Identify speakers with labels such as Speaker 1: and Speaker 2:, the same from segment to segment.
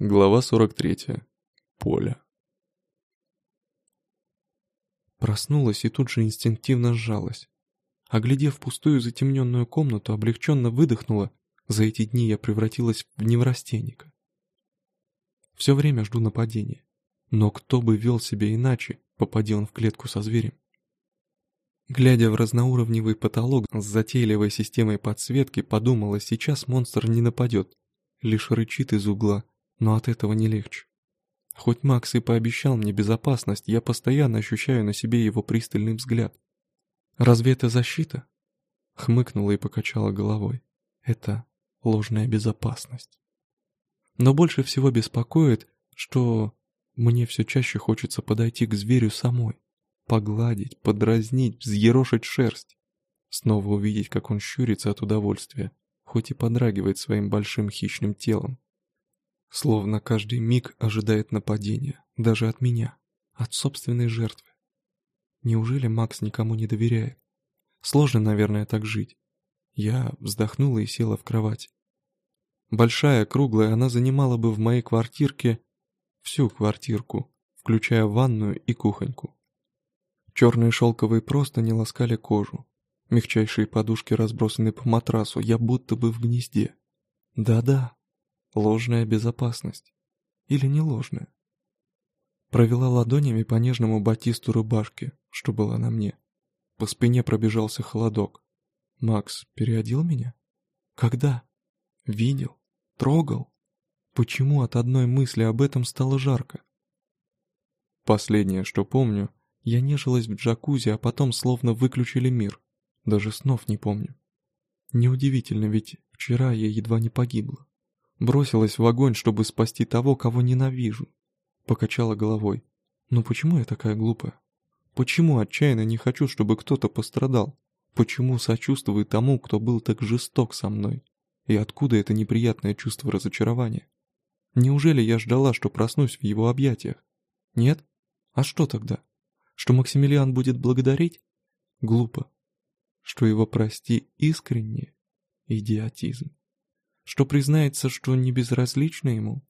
Speaker 1: Глава 43. Поле.
Speaker 2: Проснулась и тут же инстинктивно сжалась. Оглядев пустую затемненную комнату, облегченно выдохнула. За эти дни я превратилась в неврастенника. Все время жду нападения. Но кто бы вел себя иначе, попади он в клетку со зверем? Глядя в разноуровневый потолок с затейливой системой подсветки, подумала, сейчас монстр не нападет, лишь рычит из угла, но от этого не легче. Хоть Макс и пообещал мне безопасность, я постоянно ощущаю на себе его пристальный взгляд. Разве это защита? Хмыкнула и покачала головой. Это ложная безопасность. Но больше всего беспокоит, что мне все чаще хочется подойти к зверю самой, погладить, подразнить, взъерошить шерсть. Снова увидеть, как он щурится от удовольствия, хоть и подрагивает своим большим хищным телом. Словно каждый миг ожидает нападения, даже от меня, от собственной жертвы. Неужели Макс никому не доверяет? Сложно, наверное, так жить. Я вздохнула и села в кровать. Большая, круглая, она занимала бы в моей квартирке всю квартирку, включая ванную и кухоньку. Черные шелковые простыни ласкали кожу. Мягчайшие подушки разбросаны по матрасу, я будто бы в гнезде. Да-да, Ложная безопасность. Или не ложная? Провела ладонями по нежному батисту рубашки, что была на мне. По спине пробежался холодок. Макс переодел меня? Когда? Видел? Трогал? Почему от одной мысли об этом стало жарко? Последнее, что помню, я нежилась в джакузи, а потом словно выключили мир. Даже снов не помню. Неудивительно, ведь вчера я едва не погибла. Бросилась в огонь, чтобы спасти того, кого ненавижу. Покачала головой. Но почему я такая глупая? Почему отчаянно не хочу, чтобы кто-то пострадал? Почему сочувствую тому, кто был так жесток со мной? И откуда это неприятное чувство разочарования? Неужели я ждала, что проснусь в его объятиях? Нет? А что тогда? Что Максимилиан будет благодарить? Глупо. Что его прости искренне? Идиотизм что признается, что не безразлично ему?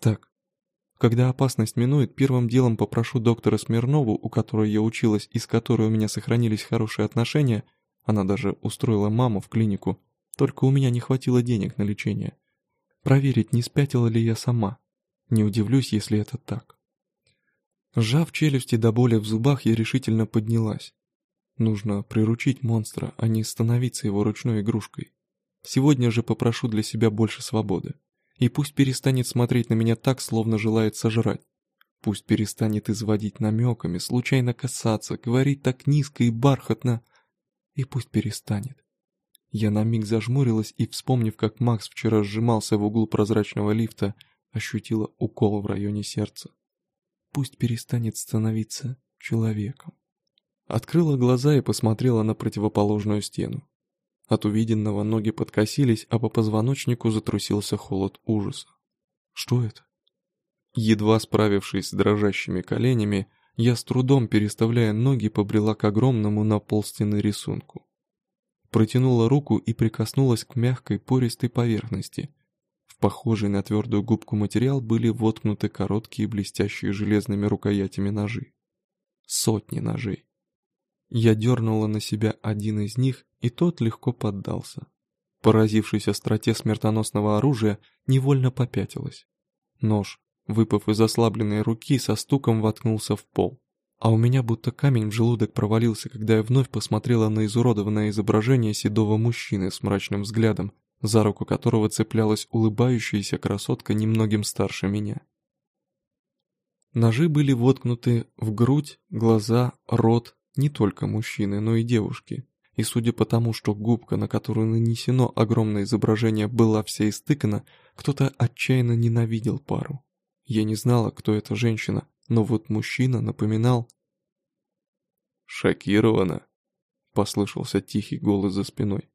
Speaker 2: Так, когда опасность минует, первым делом попрошу доктора Смирнову, у которой я училась и с которой у меня сохранились хорошие отношения, она даже устроила маму в клинику, только у меня не хватило денег на лечение, проверить, не спятила ли я сама. Не удивлюсь, если это так. Сжав челюсти до боли в зубах, я решительно поднялась. Нужно приручить монстра, а не становиться его ручной игрушкой. Сегодня же попрошу для себя больше свободы. И пусть перестанет смотреть на меня так, словно желает сожрать. Пусть перестанет изводить намеками, случайно касаться, говорить так низко и бархатно. И пусть перестанет. Я на миг зажмурилась и, вспомнив, как Макс вчера сжимался в углу прозрачного лифта, ощутила укол в районе сердца. Пусть перестанет становиться человеком. Открыла глаза и посмотрела на противоположную стену. От увиденного ноги подкосились, а по позвоночнику затрусился холод ужаса. Что это? Едва справившись с дрожащими коленями, я с трудом, переставляя ноги, побрела к огромному на полстены рисунку. Протянула руку и прикоснулась к мягкой пористой поверхности. В похожий на твердую губку материал были воткнуты короткие блестящие железными рукоятями ножи. Сотни ножей. Я дернула на себя один из них, и тот легко поддался. Поразившись остроте смертоносного оружия, невольно попятилась. Нож, выпав из ослабленной руки, со стуком воткнулся в пол. А у меня будто камень в желудок провалился, когда я вновь посмотрела на изуродованное изображение седого мужчины с мрачным взглядом, за руку которого цеплялась улыбающаяся красотка немногим старше меня. Ножи были воткнуты в грудь, глаза, рот, не только мужчины, но и девушки. И судя по тому, что губка, на которую нанесено огромное изображение, была вся истыкана, кто-то отчаянно ненавидел пару. Я не знала, кто эта женщина, но вот мужчина напоминал...
Speaker 1: «Шокирована?» — послышался тихий голос за спиной.